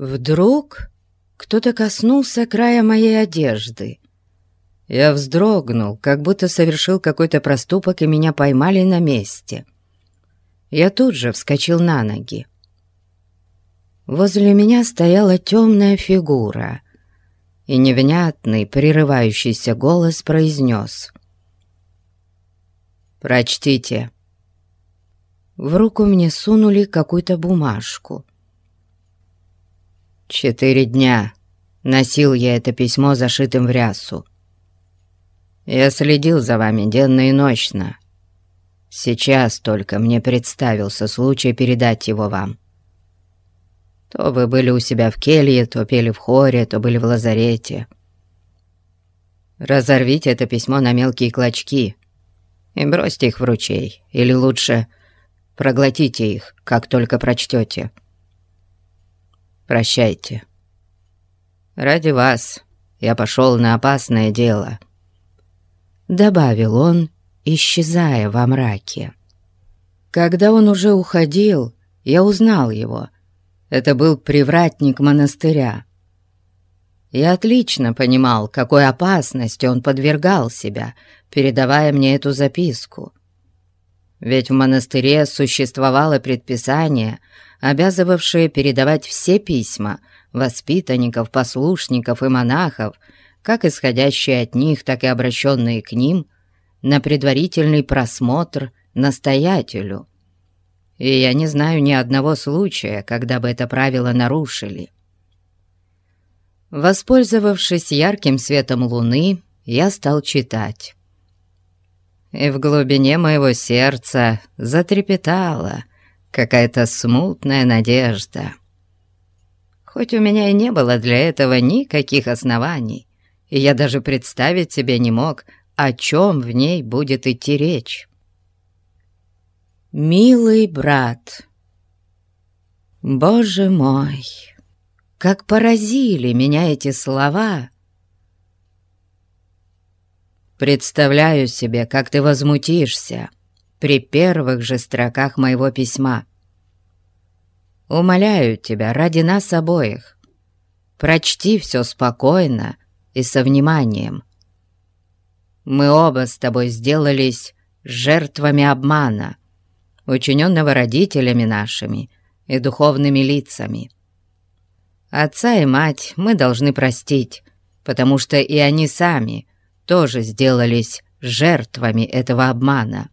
Вдруг кто-то коснулся края моей одежды. Я вздрогнул, как будто совершил какой-то проступок, и меня поймали на месте. Я тут же вскочил на ноги. Возле меня стояла темная фигура, и невнятный, прерывающийся голос произнес. «Прочтите». В руку мне сунули какую-то бумажку. «Четыре дня носил я это письмо зашитым в рясу. Я следил за вами денно и ночно. Сейчас только мне представился случай передать его вам. То вы были у себя в келье, то пели в хоре, то были в лазарете. Разорвите это письмо на мелкие клочки и бросьте их в ручей, или лучше проглотите их, как только прочтете. Прощайте. Ради вас я пошел на опасное дело — добавил он, исчезая во мраке. Когда он уже уходил, я узнал его. Это был привратник монастыря. Я отлично понимал, какой опасности он подвергал себя, передавая мне эту записку. Ведь в монастыре существовало предписание, обязывавшее передавать все письма воспитанников, послушников и монахов как исходящие от них, так и обращенные к ним, на предварительный просмотр настоятелю. И я не знаю ни одного случая, когда бы это правило нарушили. Воспользовавшись ярким светом луны, я стал читать. И в глубине моего сердца затрепетала какая-то смутная надежда. Хоть у меня и не было для этого никаких оснований, и я даже представить себе не мог, о чем в ней будет идти речь. «Милый брат, Боже мой, как поразили меня эти слова!» Представляю себе, как ты возмутишься при первых же строках моего письма. Умоляю тебя ради нас обоих, прочти все спокойно и со вниманием. Мы оба с тобой сделались жертвами обмана, учиненного родителями нашими и духовными лицами. Отца и мать мы должны простить, потому что и они сами тоже сделались жертвами этого обмана.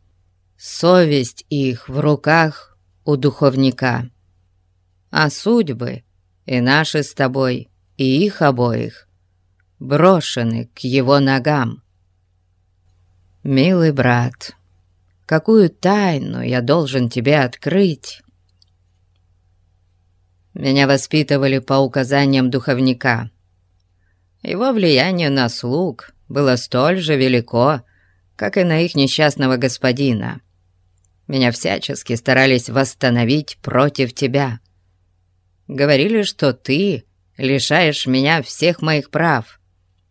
Совесть их в руках у духовника, а судьбы и наши с тобой, и их обоих брошены к его ногам. «Милый брат, какую тайну я должен тебе открыть?» Меня воспитывали по указаниям духовника. Его влияние на слуг было столь же велико, как и на их несчастного господина. Меня всячески старались восстановить против тебя. Говорили, что ты лишаешь меня всех моих прав,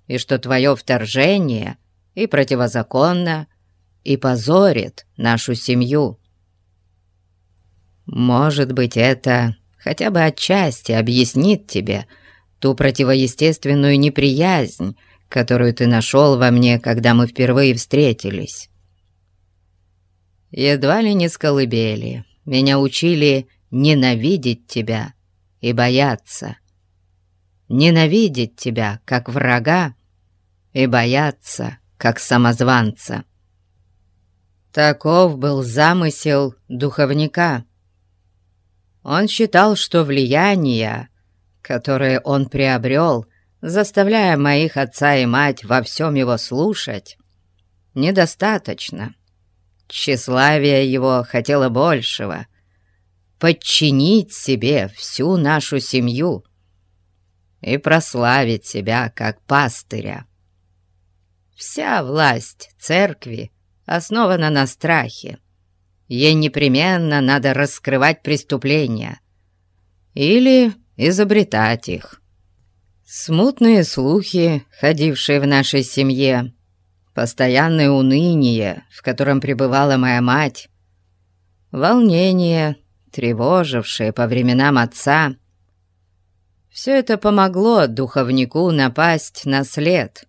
и что твое вторжение и противозаконно, и позорит нашу семью. Может быть, это хотя бы отчасти объяснит тебе ту противоестественную неприязнь, которую ты нашел во мне, когда мы впервые встретились. Едва ли не с колыбели меня учили ненавидеть тебя и бояться ненавидеть тебя, как врага, и бояться, как самозванца. Таков был замысел духовника. Он считал, что влияние, которое он приобрел, заставляя моих отца и мать во всем его слушать, недостаточно. Тщеславие его хотело большего — подчинить себе всю нашу семью — и прославить себя как пастыря. Вся власть церкви основана на страхе. Ей непременно надо раскрывать преступления или изобретать их. Смутные слухи, ходившие в нашей семье, постоянное уныние, в котором пребывала моя мать, волнение, тревожившее по временам отца — Все это помогло духовнику напасть на след.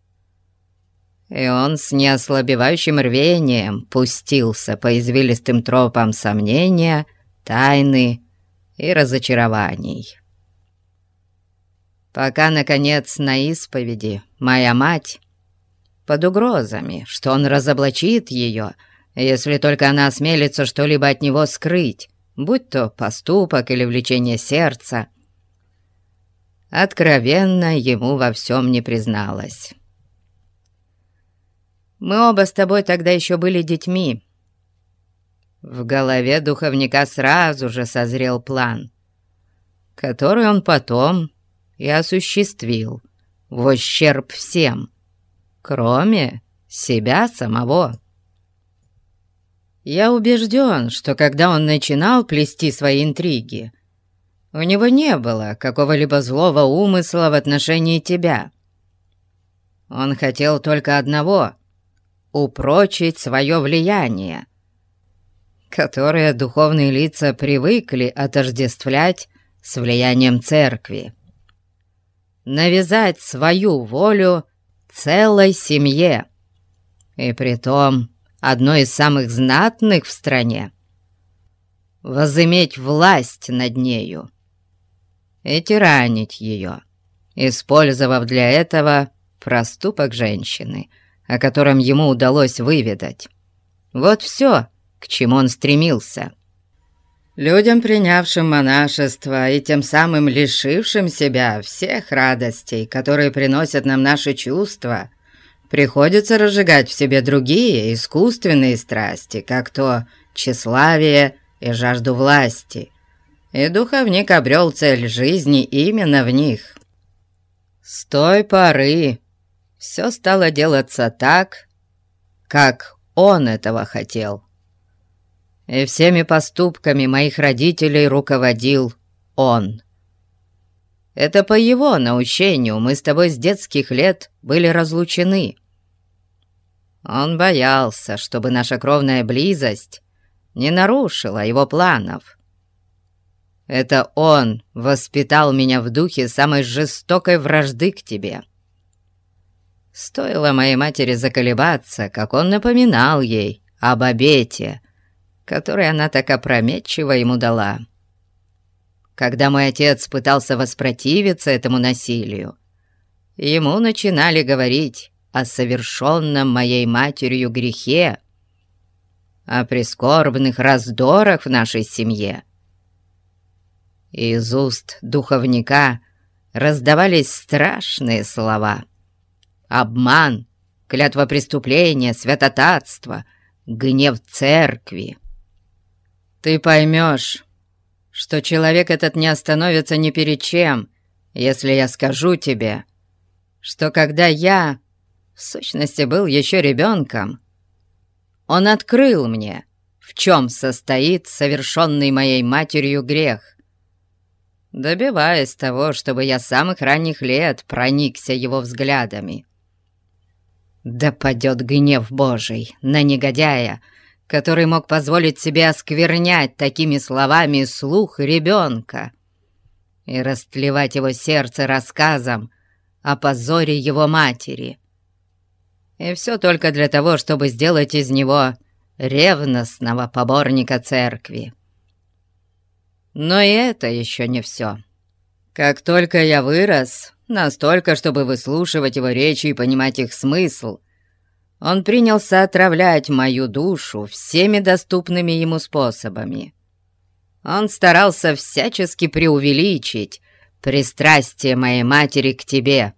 И он с неослабевающим рвением пустился по извилистым тропам сомнения, тайны и разочарований. Пока, наконец, на исповеди моя мать, под угрозами, что он разоблачит ее, если только она осмелится что-либо от него скрыть, будь то поступок или влечение сердца, откровенно ему во всем не призналась. Мы оба с тобой тогда еще были детьми. В голове духовника сразу же созрел план, который он потом и осуществил в ущерб всем, кроме себя самого. Я убежден, что когда он начинал плести свои интриги, у него не было какого-либо злого умысла в отношении тебя. Он хотел только одного — упрочить свое влияние, которое духовные лица привыкли отождествлять с влиянием церкви. Навязать свою волю целой семье, и притом одной из самых знатных в стране, возыметь власть над нею и тиранить ее, использовав для этого проступок женщины, о котором ему удалось выведать. Вот все, к чему он стремился. Людям, принявшим монашество и тем самым лишившим себя всех радостей, которые приносят нам наши чувства, приходится разжигать в себе другие искусственные страсти, как то тщеславие и жажду власти, и духовник обрел цель жизни именно в них. С той поры все стало делаться так, как он этого хотел. И всеми поступками моих родителей руководил он. Это по его наущению мы с тобой с детских лет были разлучены. Он боялся, чтобы наша кровная близость не нарушила его планов. Это он воспитал меня в духе самой жестокой вражды к тебе. Стоило моей матери заколебаться, как он напоминал ей об обете, который она так опрометчиво ему дала. Когда мой отец пытался воспротивиться этому насилию, ему начинали говорить о совершенном моей матерью грехе, о прискорбных раздорах в нашей семье, из уст духовника раздавались страшные слова. Обман, клятва преступления, святотатство, гнев церкви. Ты поймешь, что человек этот не остановится ни перед чем, если я скажу тебе, что когда я, в сущности, был еще ребенком, он открыл мне, в чем состоит совершенный моей матерью грех добиваясь того, чтобы я с самых ранних лет проникся его взглядами. Да падет гнев Божий на негодяя, который мог позволить себе осквернять такими словами слух ребенка и растлевать его сердце рассказом о позоре его матери. И все только для того, чтобы сделать из него ревностного поборника церкви. Но и это еще не все. Как только я вырос, настолько, чтобы выслушивать его речи и понимать их смысл, он принялся отравлять мою душу всеми доступными ему способами. Он старался всячески преувеличить пристрастие моей матери к тебе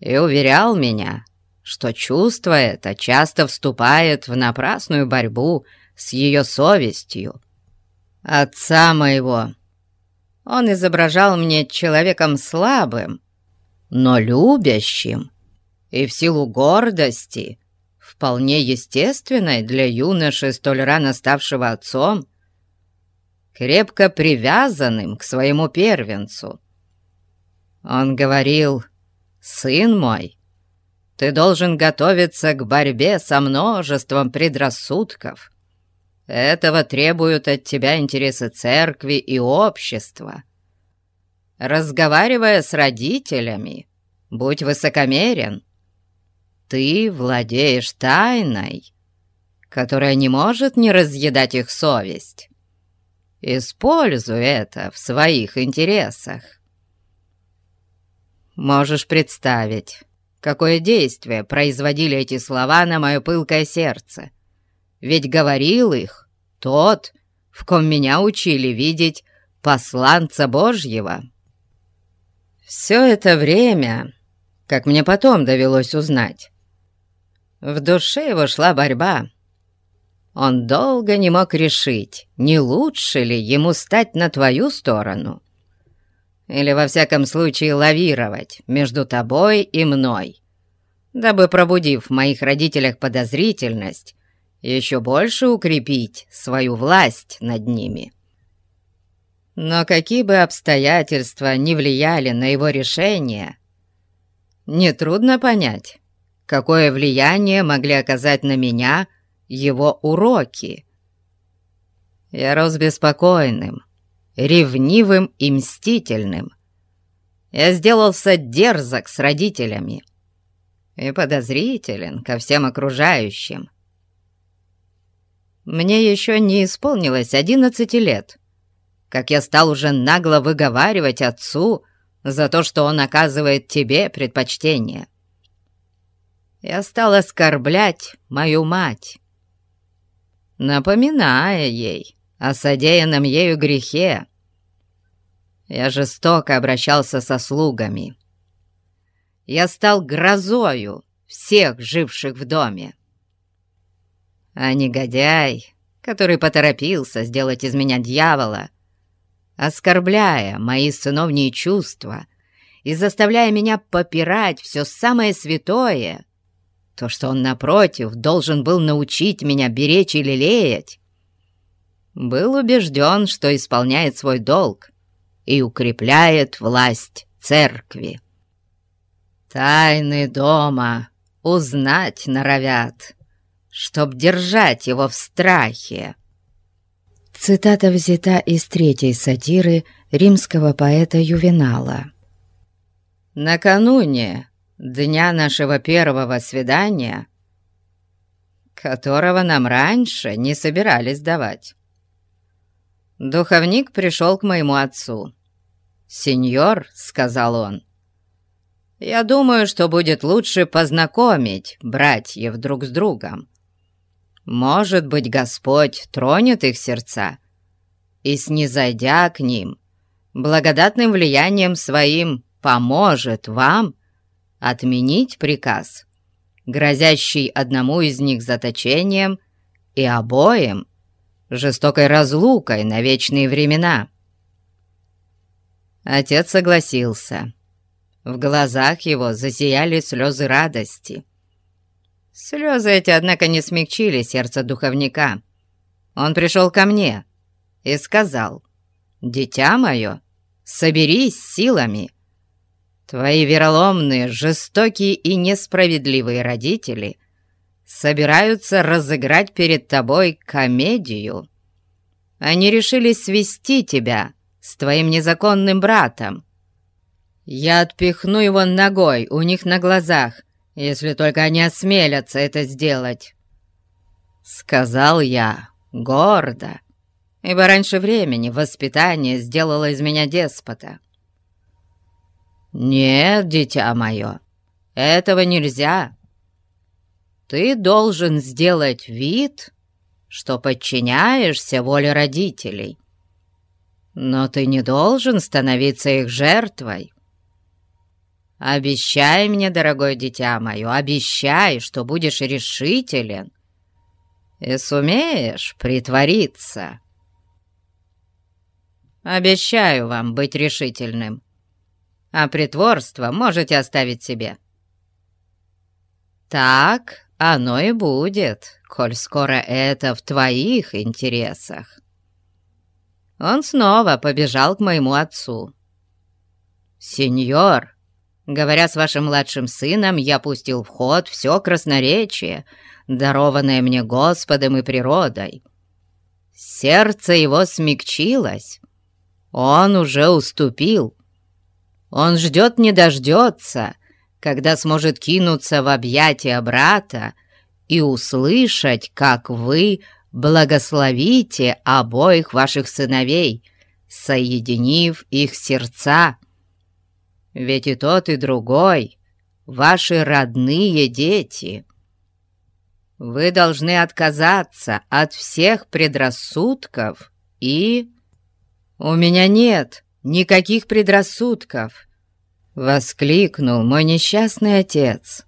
и уверял меня, что чувство это часто вступает в напрасную борьбу с ее совестью, отца моего. Он изображал мне человеком слабым, но любящим, и в силу гордости, вполне естественной для юноши, столь рано ставшего отцом, крепко привязанным к своему первенцу. Он говорил, «Сын мой, ты должен готовиться к борьбе со множеством предрассудков, этого требуют от тебя интересы церкви и общества. разговаривая с родителями, будь высокомерен. Ты владеешь тайной, которая не может не разъедать их совесть. Используй это в своих интересах. Можешь представить, какое действие производили эти слова на мое пылкое сердце. Ведь говорил их тот, в ком меня учили видеть посланца Божьего. Все это время, как мне потом довелось узнать, в душе его шла борьба. Он долго не мог решить, не лучше ли ему стать на твою сторону или, во всяком случае, лавировать между тобой и мной, дабы, пробудив в моих родителях подозрительность, еще больше укрепить свою власть над ними. Но какие бы обстоятельства не влияли на его решение, нетрудно понять, какое влияние могли оказать на меня его уроки. Я рос беспокойным, ревнивым и мстительным. Я сделался дерзок с родителями и подозрителен ко всем окружающим. Мне еще не исполнилось одиннадцати лет, как я стал уже нагло выговаривать отцу за то, что он оказывает тебе предпочтение. Я стал оскорблять мою мать, напоминая ей о содеянном ею грехе. Я жестоко обращался со слугами. Я стал грозою всех живших в доме. А негодяй, который поторопился сделать из меня дьявола, оскорбляя мои сыновние чувства и заставляя меня попирать все самое святое, то, что он, напротив, должен был научить меня беречь и лелеять, был убежден, что исполняет свой долг и укрепляет власть церкви. Тайны дома узнать норовят, чтоб держать его в страхе. Цитата взята из третьей сатиры римского поэта Ювенала. «Накануне дня нашего первого свидания, которого нам раньше не собирались давать, духовник пришел к моему отцу. «Сеньор», — сказал он, — «я думаю, что будет лучше познакомить братьев друг с другом, может быть, Господь тронет их сердца и, снизойдя к ним, благодатным влиянием своим поможет вам отменить приказ, грозящий одному из них заточением и обоим жестокой разлукой на вечные времена. Отец согласился. В глазах его засияли слезы радости. Слезы эти, однако, не смягчили сердце духовника. Он пришел ко мне и сказал, «Дитя мое, соберись силами. Твои вероломные, жестокие и несправедливые родители собираются разыграть перед тобой комедию. Они решили свести тебя с твоим незаконным братом. Я отпихну его ногой у них на глазах, если только они осмелятся это сделать. Сказал я гордо, ибо раньше времени воспитание сделало из меня деспота. Нет, дитя мое, этого нельзя. Ты должен сделать вид, что подчиняешься воле родителей, но ты не должен становиться их жертвой. Обещай мне, дорогое дитя мое, обещай, что будешь решителен и сумеешь притвориться. Обещаю вам быть решительным, а притворство можете оставить себе. Так оно и будет, коль скоро это в твоих интересах. Он снова побежал к моему отцу. «Сеньор», Говоря с вашим младшим сыном, я пустил в ход все красноречие, дарованное мне Господом и природой. Сердце его смягчилось. Он уже уступил Он ждет не дождется, когда сможет кинуться в объятия брата и услышать, как вы благословите обоих ваших сыновей, соединив их сердца. Ведь и тот, и другой — ваши родные дети. Вы должны отказаться от всех предрассудков и... «У меня нет никаких предрассудков!» — воскликнул мой несчастный отец.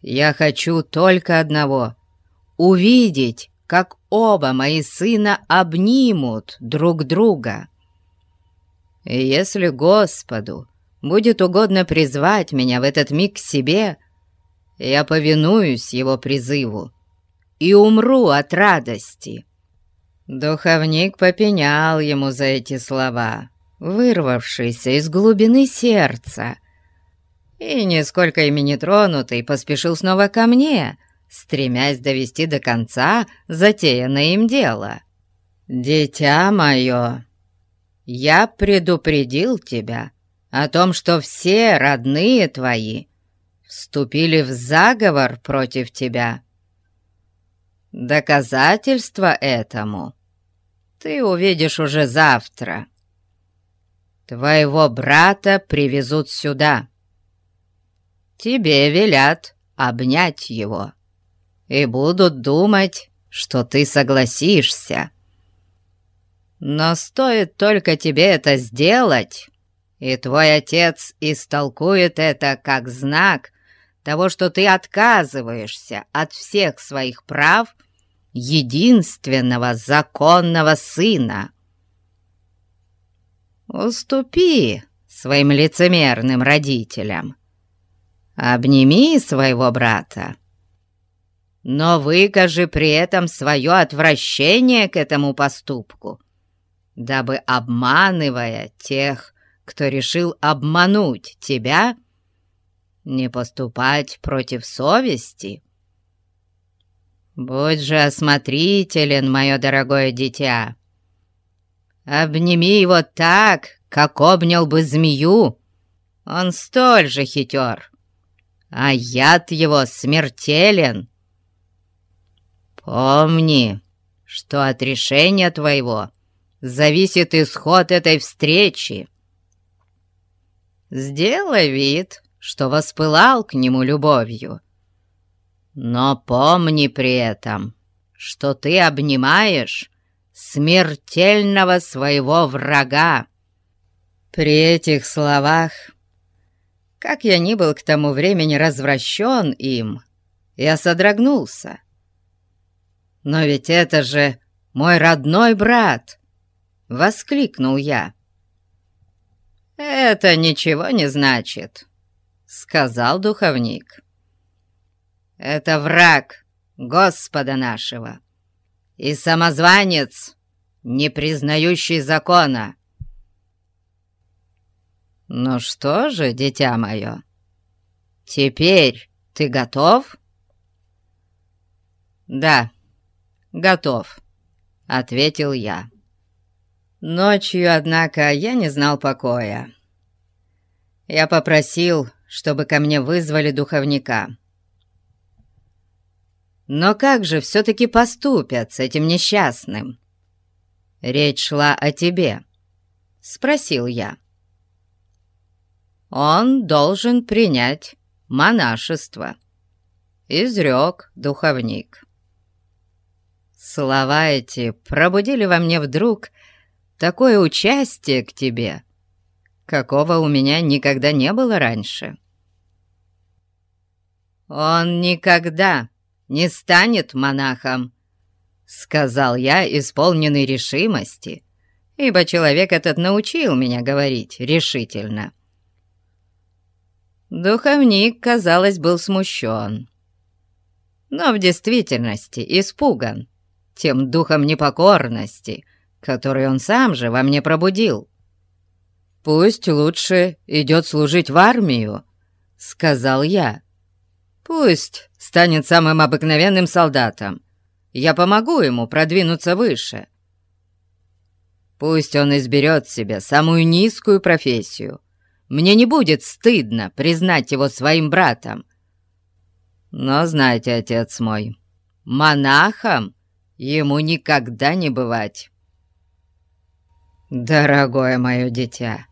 «Я хочу только одного — увидеть, как оба мои сына обнимут друг друга. И если Господу будет угодно призвать меня в этот миг к себе, я повинуюсь его призыву и умру от радости». Духовник попенял ему за эти слова, вырвавшиеся из глубины сердца, и, нисколько ими не тронутый, поспешил снова ко мне, стремясь довести до конца затеянное им дело. «Дитя мое, я предупредил тебя о том, что все родные твои вступили в заговор против тебя» Доказательство этому ты увидишь уже завтра. Твоего брата привезут сюда. Тебе велят обнять его и будут думать, что ты согласишься. Но стоит только тебе это сделать, и твой отец истолкует это как знак того, что ты отказываешься от всех своих прав единственного законного сына. Уступи своим лицемерным родителям, обними своего брата, но выкажи при этом свое отвращение к этому поступку, дабы, обманывая тех, кто решил обмануть тебя, не поступать против совести «Будь же осмотрителен, мое дорогое дитя. Обними его так, как обнял бы змею. Он столь же хитер, а яд его смертелен. Помни, что от решения твоего зависит исход этой встречи. Сделай вид, что воспылал к нему любовью» Но помни при этом, что ты обнимаешь смертельного своего врага. При этих словах, как я ни был к тому времени развращен им, я содрогнулся. «Но ведь это же мой родной брат!» — воскликнул я. «Это ничего не значит», — сказал духовник. Это враг Господа нашего и самозванец, не признающий закона. Ну что же, дитя мое, теперь ты готов? Да, готов, ответил я. Ночью, однако, я не знал покоя. Я попросил, чтобы ко мне вызвали духовника. Но как же все-таки поступят с этим несчастным? Речь шла о тебе, спросил я. Он должен принять монашество, изрек духовник. Слова эти пробудили во мне вдруг такое участие к тебе, какого у меня никогда не было раньше. Он никогда не станет монахом», — сказал я, исполненный решимости, ибо человек этот научил меня говорить решительно. Духовник, казалось, был смущен, но в действительности испуган тем духом непокорности, который он сам же во мне пробудил. «Пусть лучше идет служить в армию», — сказал я. «Пусть станет самым обыкновенным солдатом. Я помогу ему продвинуться выше. Пусть он изберет себе самую низкую профессию, мне не будет стыдно признать его своим братом. Но знайте, отец мой, монахом ему никогда не бывать. Дорогое мое дитя,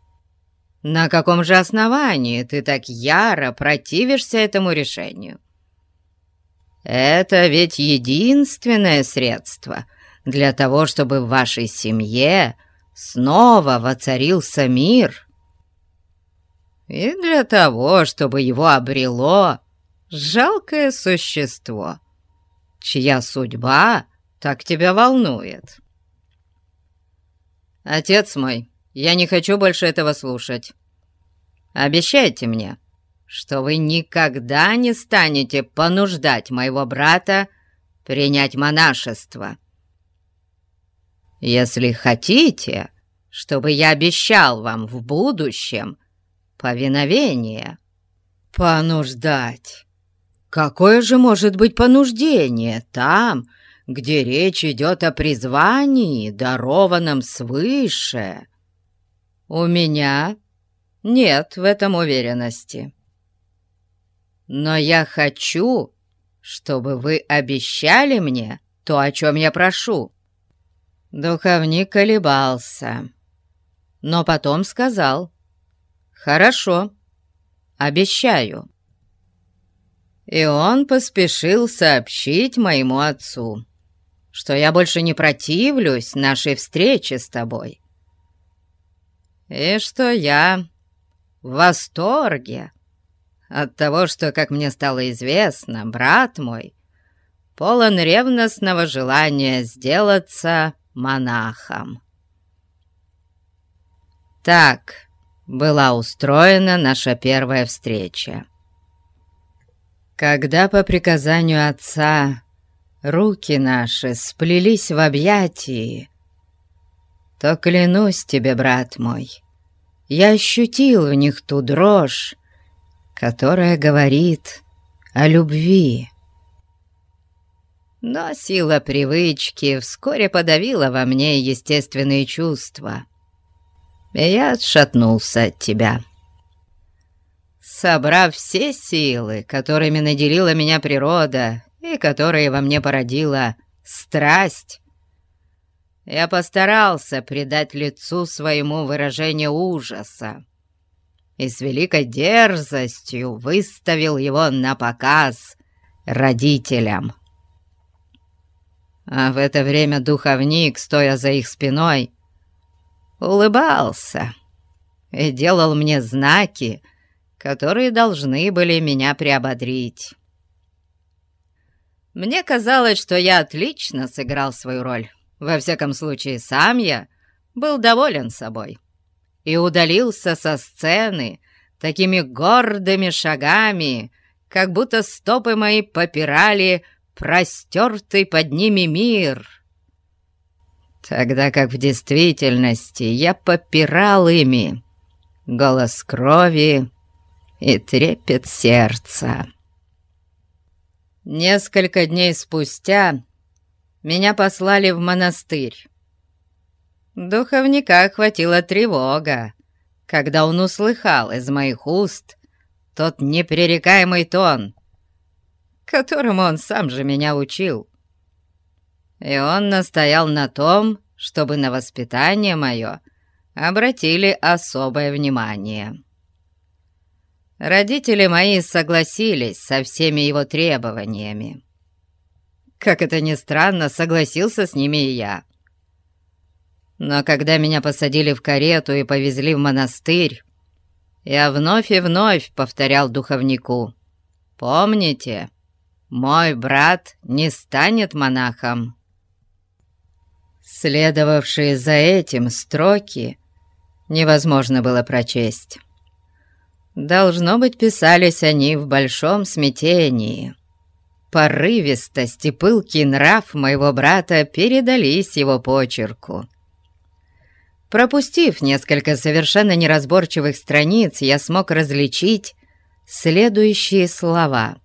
на каком же основании ты так яро противишься этому решению? Это ведь единственное средство для того, чтобы в вашей семье снова воцарился мир. И для того, чтобы его обрело жалкое существо, чья судьба так тебя волнует. Отец мой, я не хочу больше этого слушать. Обещайте мне, что вы никогда не станете понуждать моего брата принять монашество. Если хотите, чтобы я обещал вам в будущем повиновение, понуждать. Какое же может быть понуждение там, где речь идет о призвании, дарованном свыше? У меня нет в этом уверенности. Но я хочу, чтобы вы обещали мне то, о чем я прошу. Духовник колебался, но потом сказал, «Хорошо, обещаю». И он поспешил сообщить моему отцу, что я больше не противлюсь нашей встрече с тобой, и что я в восторге от того, что, как мне стало известно, брат мой полон ревностного желания сделаться монахом. Так была устроена наша первая встреча. Когда по приказанию отца руки наши сплелись в объятии, то клянусь тебе, брат мой, я ощутил в них ту дрожь, которая говорит о любви. Но сила привычки вскоре подавила во мне естественные чувства, и я отшатнулся от тебя. Собрав все силы, которыми наделила меня природа и которые во мне породила страсть, я постарался придать лицу своему выражение ужаса и с великой дерзостью выставил его на показ родителям. А в это время духовник, стоя за их спиной, улыбался и делал мне знаки, которые должны были меня приободрить. Мне казалось, что я отлично сыграл свою роль. Во всяком случае, сам я был доволен собой и удалился со сцены такими гордыми шагами, как будто стопы мои попирали простертый под ними мир. Тогда как в действительности я попирал ими голос крови и трепет сердца. Несколько дней спустя меня послали в монастырь. Духовника охватила тревога, когда он услыхал из моих уст тот непререкаемый тон, которому он сам же меня учил. И он настоял на том, чтобы на воспитание мое обратили особое внимание. Родители мои согласились со всеми его требованиями. Как это ни странно, согласился с ними и я. Но когда меня посадили в карету и повезли в монастырь, я вновь и вновь повторял духовнику. «Помните, мой брат не станет монахом». Следовавшие за этим строки невозможно было прочесть. Должно быть, писались они в большом смятении. Порывистость и пылкий нрав моего брата передались его почерку. Пропустив несколько совершенно неразборчивых страниц, я смог различить следующие слова.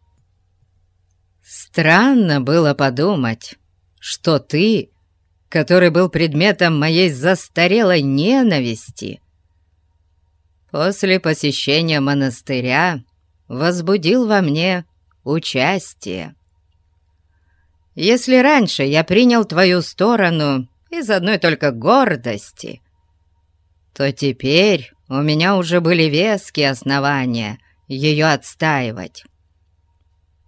«Странно было подумать, что ты, который был предметом моей застарелой ненависти, после посещения монастыря возбудил во мне участие. Если раньше я принял твою сторону из одной только гордости, то теперь у меня уже были веские основания ее отстаивать.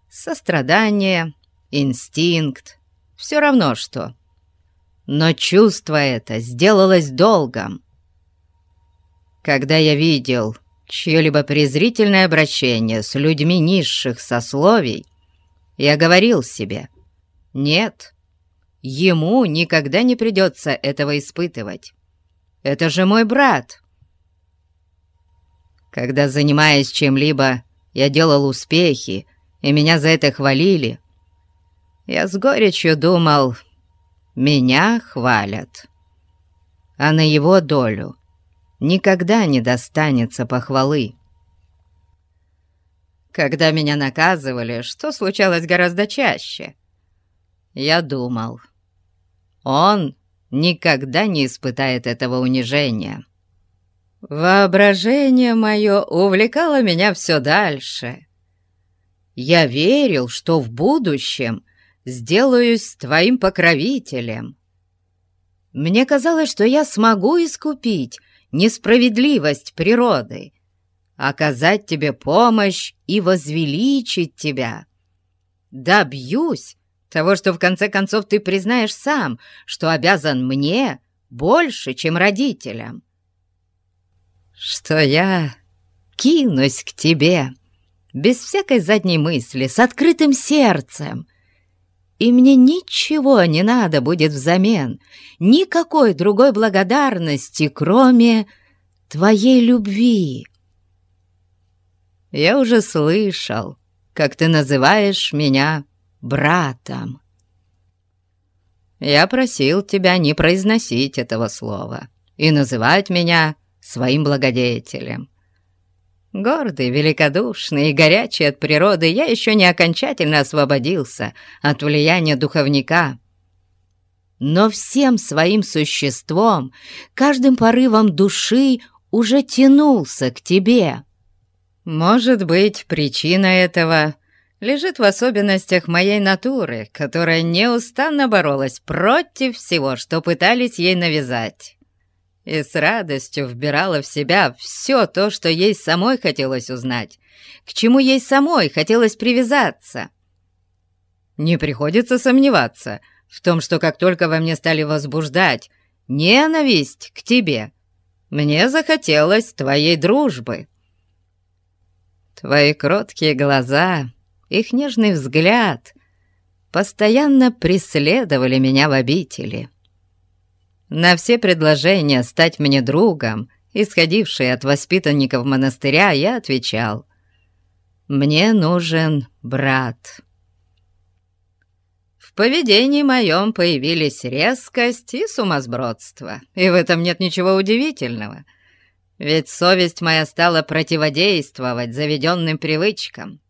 Сострадание, инстинкт, все равно что. Но чувство это сделалось долгом. Когда я видел чье-либо презрительное обращение с людьми низших сословий, я говорил себе, нет, ему никогда не придется этого испытывать. Это же мой брат. Когда, занимаясь чем-либо, я делал успехи, и меня за это хвалили, я с горечью думал, меня хвалят, а на его долю никогда не достанется похвалы. Когда меня наказывали, что случалось гораздо чаще, я думал, он никогда не испытает этого унижения. Воображение мое увлекало меня все дальше. Я верил, что в будущем сделаюсь твоим покровителем. Мне казалось, что я смогу искупить несправедливость природы, оказать тебе помощь и возвеличить тебя. Добьюсь того, что в конце концов ты признаешь сам, что обязан мне больше, чем родителям. Что я кинусь к тебе без всякой задней мысли, с открытым сердцем, и мне ничего не надо будет взамен, никакой другой благодарности, кроме твоей любви. Я уже слышал, как ты называешь меня братом. Я просил тебя не произносить этого слова и называть меня своим благодетелем. Гордый, великодушный и горячий от природы, я еще не окончательно освободился от влияния духовника. Но всем своим существом, каждым порывом души уже тянулся к тебе. Может быть, причина этого лежит в особенностях моей натуры, которая неустанно боролась против всего, что пытались ей навязать и с радостью вбирала в себя все то, что ей самой хотелось узнать, к чему ей самой хотелось привязаться. Не приходится сомневаться в том, что как только во мне стали возбуждать ненависть к тебе, мне захотелось твоей дружбы. Твои кроткие глаза, их нежный взгляд постоянно преследовали меня в обители. На все предложения стать мне другом, исходившие от воспитанников монастыря, я отвечал «Мне нужен брат». В поведении моем появились резкость и сумасбродство, и в этом нет ничего удивительного, ведь совесть моя стала противодействовать заведенным привычкам.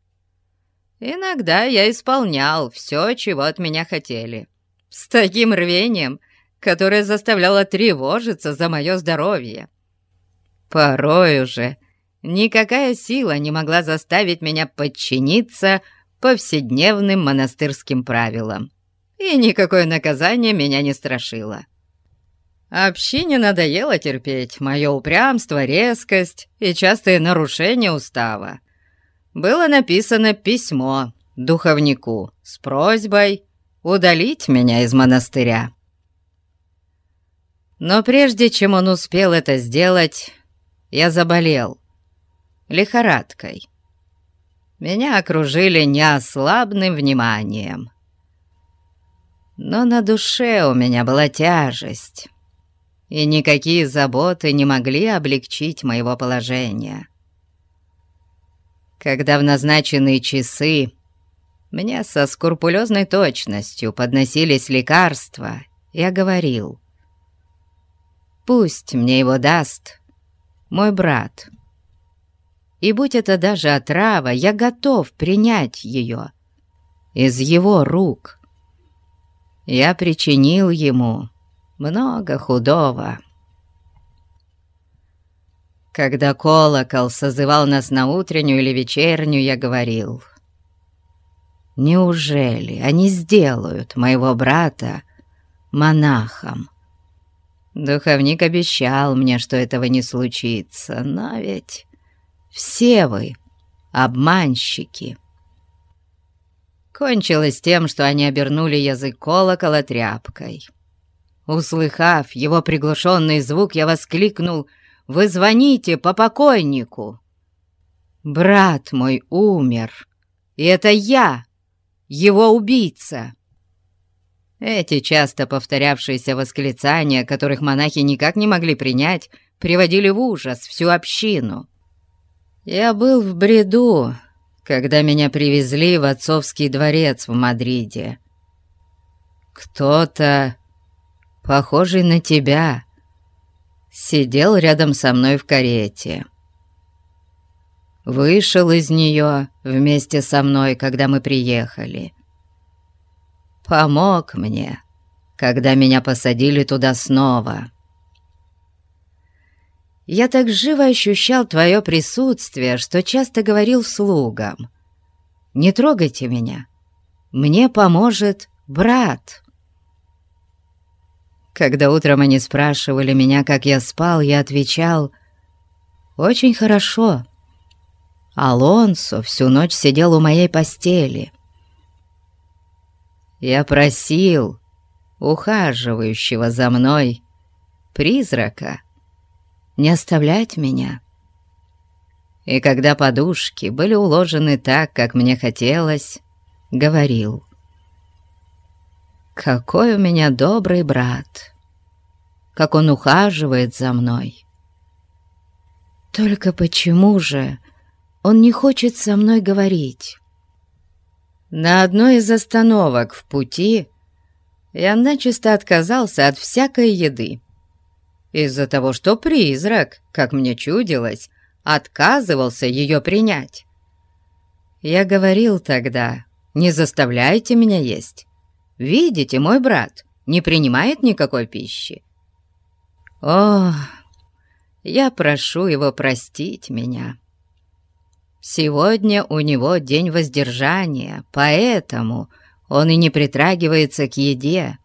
Иногда я исполнял все, чего от меня хотели, с таким рвением, которая заставляла тревожиться за мое здоровье. Порой уже никакая сила не могла заставить меня подчиниться повседневным монастырским правилам, и никакое наказание меня не страшило. Общине надоело терпеть мое упрямство, резкость и частые нарушения устава. Было написано письмо духовнику с просьбой удалить меня из монастыря. Но прежде чем он успел это сделать, я заболел лихорадкой. Меня окружили неослабным вниманием. Но на душе у меня была тяжесть, и никакие заботы не могли облегчить моего положения. Когда в назначенные часы мне со скрупулезной точностью подносились лекарства, я говорил — Пусть мне его даст мой брат. И будь это даже отрава, я готов принять ее из его рук. Я причинил ему много худого. Когда колокол созывал нас на утреннюю или вечернюю, я говорил, «Неужели они сделают моего брата монахом?» Духовник обещал мне, что этого не случится, но ведь все вы обманщики. Кончилось тем, что они обернули язык колокола тряпкой. Услыхав его приглушенный звук, я воскликнул «Вы звоните по покойнику!» «Брат мой умер, и это я, его убийца!» Эти часто повторявшиеся восклицания, которых монахи никак не могли принять, приводили в ужас всю общину. Я был в бреду, когда меня привезли в отцовский дворец в Мадриде. Кто-то, похожий на тебя, сидел рядом со мной в карете. Вышел из нее вместе со мной, когда мы приехали. Помог мне, когда меня посадили туда снова. Я так живо ощущал твое присутствие, что часто говорил слугам. «Не трогайте меня, мне поможет брат». Когда утром они спрашивали меня, как я спал, я отвечал «Очень хорошо». Алонсо всю ночь сидел у моей постели. Я просил ухаживающего за мной призрака не оставлять меня. И когда подушки были уложены так, как мне хотелось, говорил, «Какой у меня добрый брат! Как он ухаживает за мной!» Только почему же он не хочет со мной говорить? На одной из остановок в пути я начисто отказался от всякой еды из-за того, что призрак, как мне чудилось, отказывался ее принять. Я говорил тогда, не заставляйте меня есть. Видите, мой брат не принимает никакой пищи. О, я прошу его простить меня. Сегодня у него день воздержания, поэтому он и не притрагивается к еде.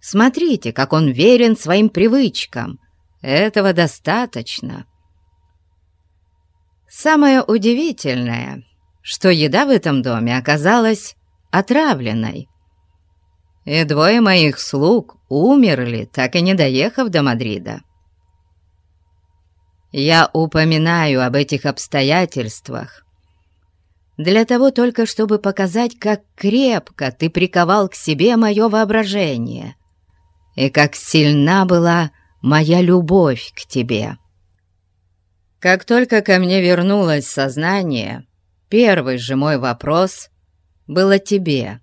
Смотрите, как он верен своим привычкам. Этого достаточно. Самое удивительное, что еда в этом доме оказалась отравленной. И двое моих слуг умерли, так и не доехав до Мадрида. Я упоминаю об этих обстоятельствах для того только, чтобы показать, как крепко ты приковал к себе мое воображение и как сильна была моя любовь к тебе. Как только ко мне вернулось сознание, первый же мой вопрос был о тебе.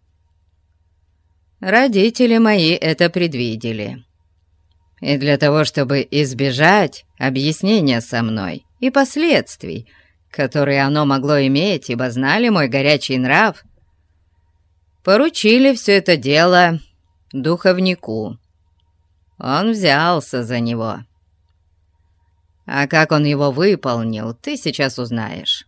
Родители мои это предвидели. И для того, чтобы избежать объяснения со мной и последствий, которые оно могло иметь, ибо знали мой горячий нрав, поручили все это дело духовнику. Он взялся за него. А как он его выполнил, ты сейчас узнаешь.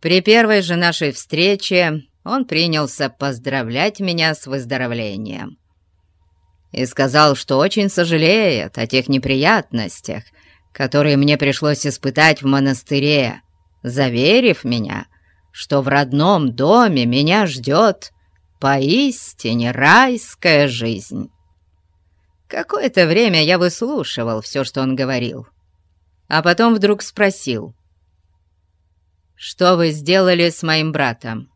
При первой же нашей встрече он принялся поздравлять меня с выздоровлением и сказал, что очень сожалеет о тех неприятностях, которые мне пришлось испытать в монастыре, заверив меня, что в родном доме меня ждет поистине райская жизнь. Какое-то время я выслушивал все, что он говорил, а потом вдруг спросил, «Что вы сделали с моим братом?»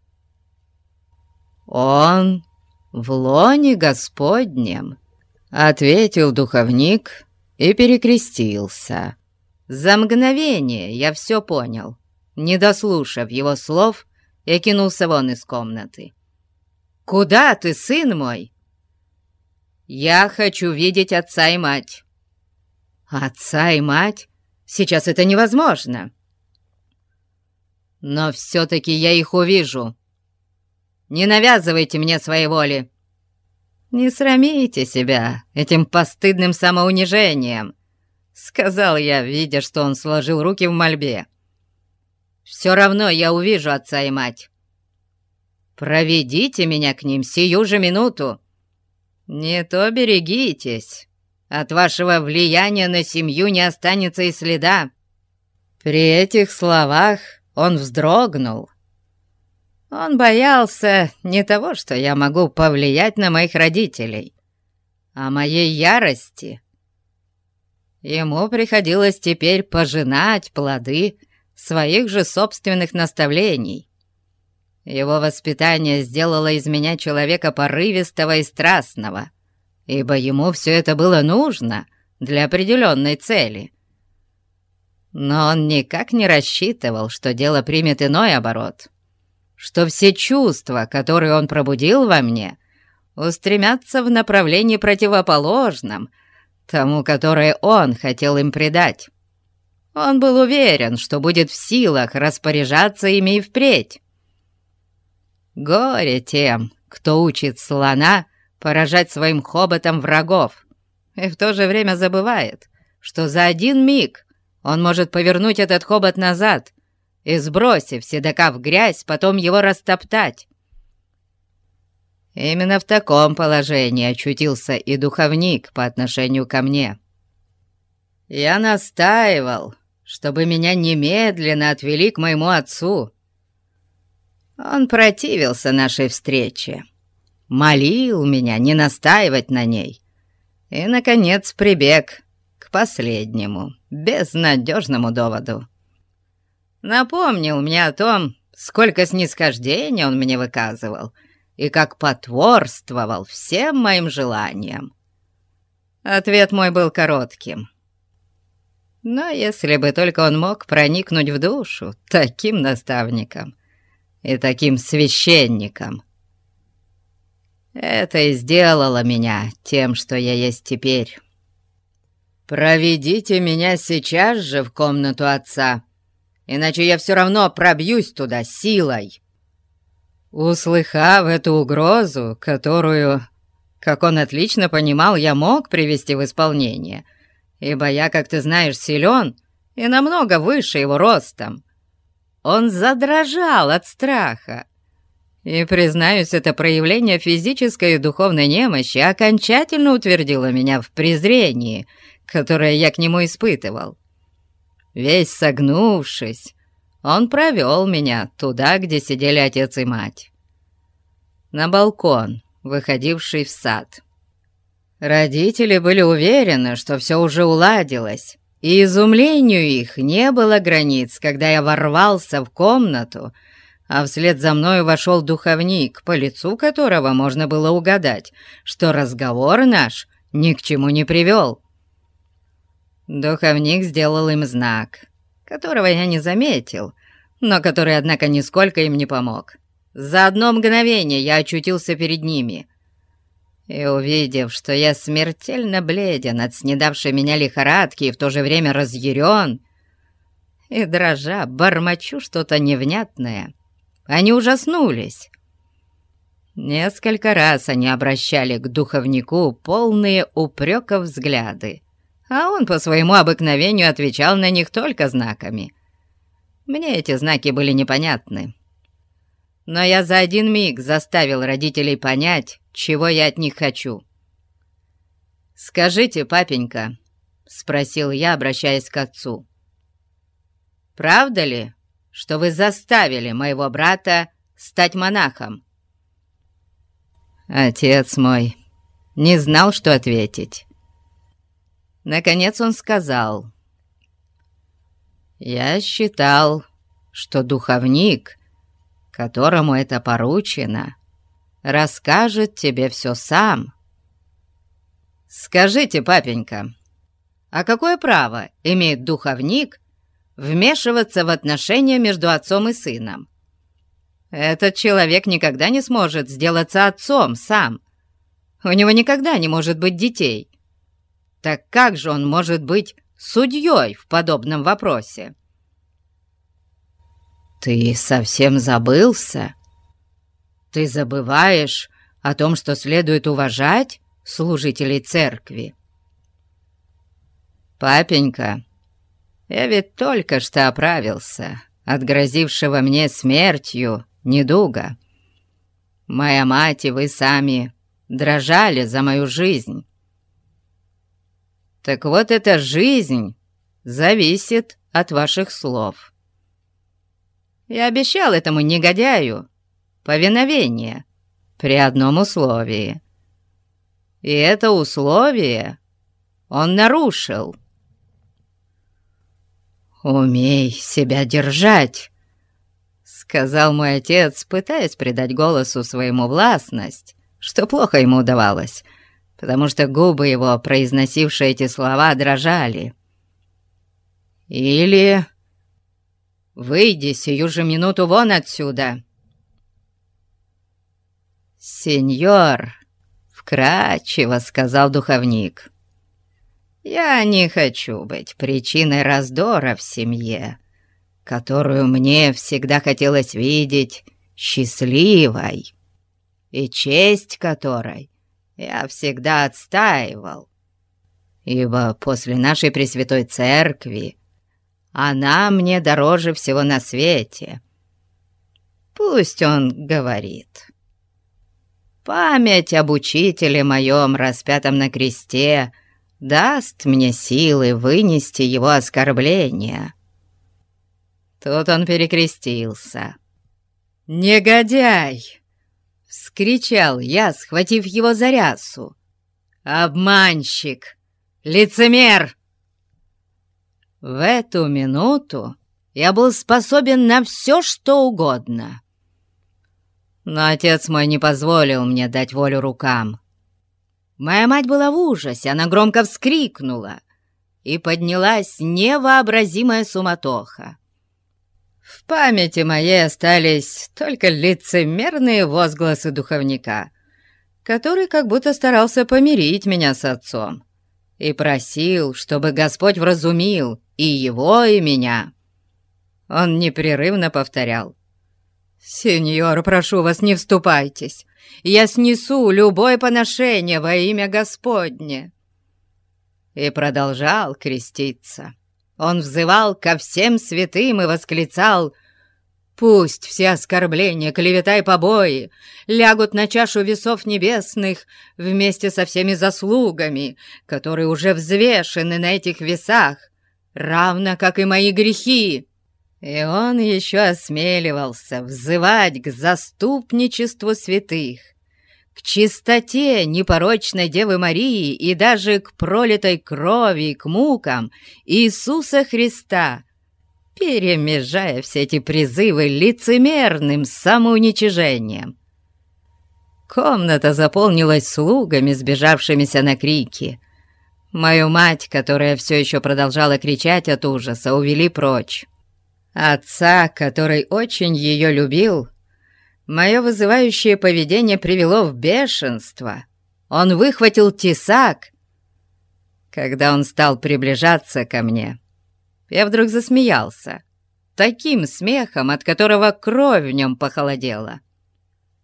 «Он в лоне Господнем», — ответил духовник и перекрестился. За мгновение я все понял. Не дослушав его слов, я кинулся вон из комнаты. «Куда ты, сын мой?» Я хочу видеть отца и мать». «Отца и мать? Сейчас это невозможно». «Но все-таки я их увижу. Не навязывайте мне своей воли. Не срамите себя этим постыдным самоунижением. сказал я, видя, что он сложил руки в мольбе. «Все равно я увижу отца и мать. Проведите меня к ним сию же минуту. Не то берегитесь, от вашего влияния на семью не останется и следа». При этих словах он вздрогнул. Он боялся не того, что я могу повлиять на моих родителей, а моей ярости. Ему приходилось теперь пожинать плоды своих же собственных наставлений. Его воспитание сделало из меня человека порывистого и страстного, ибо ему все это было нужно для определенной цели. Но он никак не рассчитывал, что дело примет иной оборот, что все чувства, которые он пробудил во мне, устремятся в направлении противоположном тому, которое он хотел им придать. Он был уверен, что будет в силах распоряжаться ими и впредь. Горе тем, кто учит слона поражать своим хоботом врагов, и в то же время забывает, что за один миг он может повернуть этот хобот назад и, сбросив седока в грязь, потом его растоптать. Именно в таком положении очутился и духовник по отношению ко мне. Я настаивал, чтобы меня немедленно отвели к моему отцу. Он противился нашей встрече, молил меня не настаивать на ней и, наконец, прибег к последнему, безнадежному доводу. Напомнил мне о том, сколько снисхождения он мне выказывал и как потворствовал всем моим желаниям. Ответ мой был коротким. Но если бы только он мог проникнуть в душу таким наставником и таким священником, это и сделало меня тем, что я есть теперь. «Проведите меня сейчас же в комнату отца, иначе я все равно пробьюсь туда силой». Услыхав эту угрозу, которую, как он отлично понимал, я мог привести в исполнение, ибо я, как ты знаешь, силен и намного выше его ростом, он задрожал от страха. И, признаюсь, это проявление физической и духовной немощи окончательно утвердило меня в презрении — которое я к нему испытывал. Весь согнувшись, он провел меня туда, где сидели отец и мать. На балкон, выходивший в сад. Родители были уверены, что все уже уладилось, и изумлению их не было границ, когда я ворвался в комнату, а вслед за мною вошел духовник, по лицу которого можно было угадать, что разговор наш ни к чему не привел. Духовник сделал им знак, которого я не заметил, но который, однако, нисколько им не помог. За одно мгновение я очутился перед ними. И увидев, что я смертельно бледен от снедавшей меня лихорадки и в то же время разъярен, и дрожа, бормочу что-то невнятное, они ужаснулись. Несколько раз они обращали к духовнику полные упреков взгляды, а он по своему обыкновению отвечал на них только знаками. Мне эти знаки были непонятны. Но я за один миг заставил родителей понять, чего я от них хочу. «Скажите, папенька», — спросил я, обращаясь к отцу, «правда ли, что вы заставили моего брата стать монахом?» Отец мой не знал, что ответить. Наконец он сказал, «Я считал, что духовник, которому это поручено, расскажет тебе все сам. Скажите, папенька, а какое право имеет духовник вмешиваться в отношения между отцом и сыном? Этот человек никогда не сможет сделаться отцом сам. У него никогда не может быть детей. Так как же он может быть судьей в подобном вопросе? Ты совсем забылся? Ты забываешь о том, что следует уважать служителей церкви? «Папенька, я ведь только что оправился от грозившего мне смертью недуга. Моя мать и вы сами дрожали за мою жизнь. Так вот эта жизнь зависит от ваших слов. Я обещал этому негодяю повиновение при одном условии. И это условие он нарушил. «Умей себя держать», — сказал мой отец, пытаясь придать голосу своему властность, что плохо ему удавалось, потому что губы его, произносившие эти слова, дрожали. «Или выйди сию же минуту вон отсюда!» «Сеньор!» — вкрадчиво сказал духовник. Я не хочу быть причиной раздора в семье, которую мне всегда хотелось видеть счастливой, и честь которой я всегда отстаивал, ибо после нашей Пресвятой Церкви она мне дороже всего на свете. Пусть он говорит. Память об учителе моем, распятом на кресте — даст мне силы вынести его оскорбления». Тут он перекрестился. «Негодяй!» — вскричал я, схватив его за рясу. «Обманщик! Лицемер!» В эту минуту я был способен на все, что угодно. Но отец мой не позволил мне дать волю рукам. Моя мать была в ужасе, она громко вскрикнула, и поднялась невообразимая суматоха. В памяти моей остались только лицемерные возгласы духовника, который как будто старался помирить меня с отцом и просил, чтобы Господь вразумил и его, и меня. Он непрерывно повторял. «Сеньор, прошу вас, не вступайтесь я снесу любое поношение во имя Господне». И продолжал креститься. Он взывал ко всем святым и восклицал «Пусть все оскорбления, клевета и побои лягут на чашу весов небесных вместе со всеми заслугами, которые уже взвешены на этих весах, равно как и мои грехи». И он еще осмеливался взывать к заступничеству святых, к чистоте непорочной Девы Марии и даже к пролитой крови к мукам Иисуса Христа, перемежая все эти призывы лицемерным самоуничижением. Комната заполнилась слугами, сбежавшимися на крики. Мою мать, которая все еще продолжала кричать от ужаса, увели прочь. Отца, который очень ее любил, мое вызывающее поведение привело в бешенство. Он выхватил тесак. Когда он стал приближаться ко мне, я вдруг засмеялся. Таким смехом, от которого кровь в нем похолодела.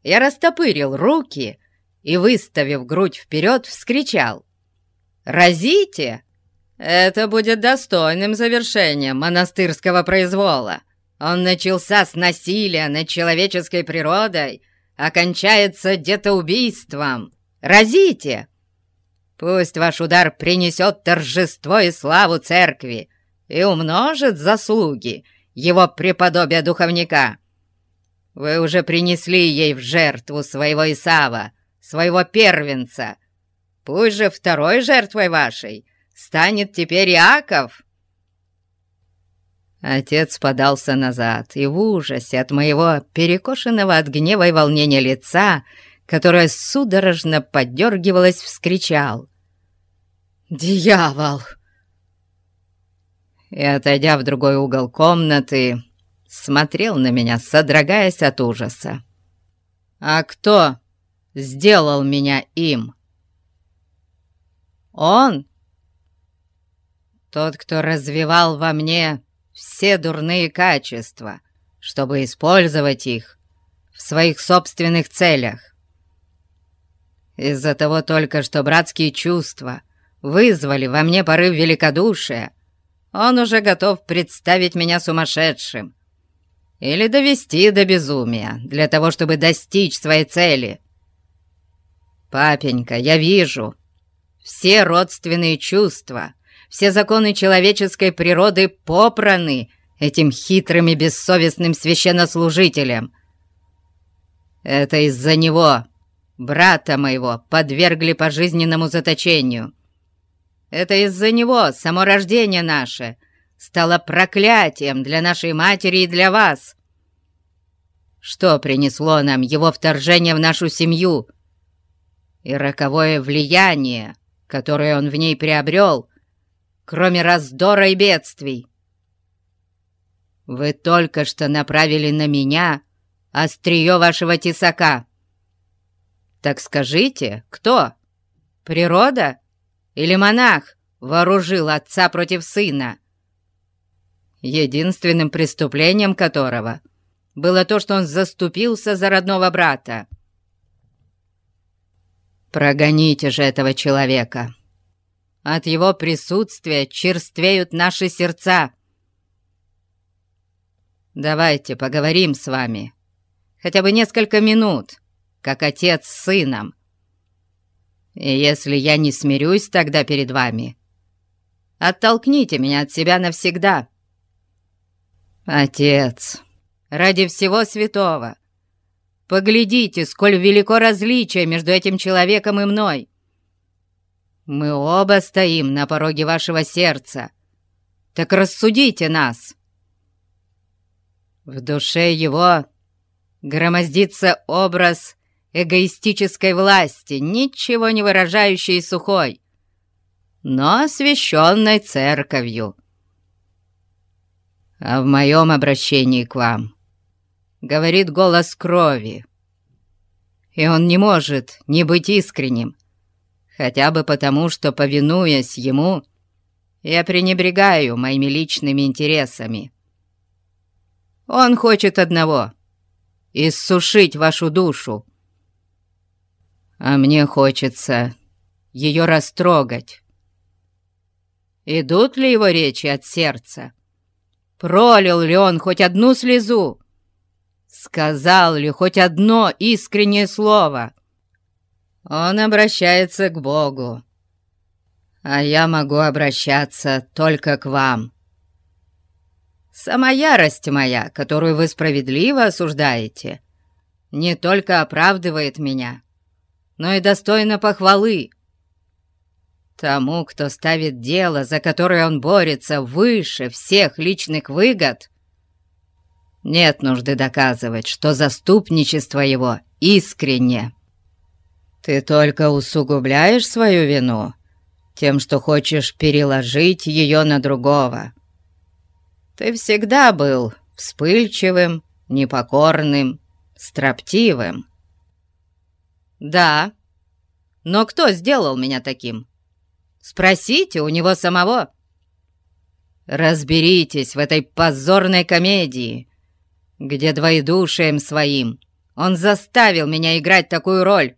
Я растопырил руки и, выставив грудь вперед, вскричал. «Разите!» Это будет достойным завершением монастырского произвола. Он начался с насилия над человеческой природой, окончается детоубийством. Разите! Пусть ваш удар принесет торжество и славу церкви и умножит заслуги его преподобия духовника. Вы уже принесли ей в жертву своего Исава, своего первенца. Пусть же второй жертвой вашей станет теперь Иаков!» Отец подался назад и в ужасе от моего перекошенного от гнева и волнения лица, которое судорожно подергивалось, вскричал. «Дьявол!» И, отойдя в другой угол комнаты, смотрел на меня, содрогаясь от ужаса. «А кто сделал меня им?» «Он?» Тот, кто развивал во мне все дурные качества, чтобы использовать их в своих собственных целях. Из-за того только, что братские чувства вызвали во мне порыв великодушия, он уже готов представить меня сумасшедшим или довести до безумия для того, чтобы достичь своей цели. Папенька, я вижу, все родственные чувства, все законы человеческой природы попраны этим хитрым и бессовестным священнослужителем. Это из-за него, брата моего, подвергли пожизненному заточению. Это из-за него само рождение наше стало проклятием для нашей матери и для вас. Что принесло нам его вторжение в нашу семью и роковое влияние, которое он в ней приобрел, кроме раздора и бедствий? Вы только что направили на меня острие вашего тесака. Так скажите, кто? Природа или монах вооружил отца против сына? Единственным преступлением которого было то, что он заступился за родного брата. Прогоните же этого человека. От его присутствия черствеют наши сердца. Давайте поговорим с вами. Хотя бы несколько минут, как отец с сыном. И если я не смирюсь тогда перед вами, оттолкните меня от себя навсегда. Отец, ради всего святого, поглядите, сколь велико различие между этим человеком и мной. Мы оба стоим на пороге вашего сердца. Так рассудите нас. В душе его громоздится образ эгоистической власти, ничего не выражающей и сухой, но освященной церковью. А в моем обращении к вам говорит голос крови, и он не может не быть искренним, хотя бы потому, что, повинуясь ему, я пренебрегаю моими личными интересами. Он хочет одного — иссушить вашу душу, а мне хочется ее растрогать. Идут ли его речи от сердца? Пролил ли он хоть одну слезу? Сказал ли хоть одно искреннее слово? Он обращается к Богу, а я могу обращаться только к вам. Сама ярость моя, которую вы справедливо осуждаете, не только оправдывает меня, но и достойна похвалы. Тому, кто ставит дело, за которое он борется, выше всех личных выгод, нет нужды доказывать, что заступничество его искренне. Ты только усугубляешь свою вину тем, что хочешь переложить ее на другого. Ты всегда был вспыльчивым, непокорным, строптивым. «Да. Но кто сделал меня таким? Спросите у него самого». «Разберитесь в этой позорной комедии, где двоедушием своим он заставил меня играть такую роль».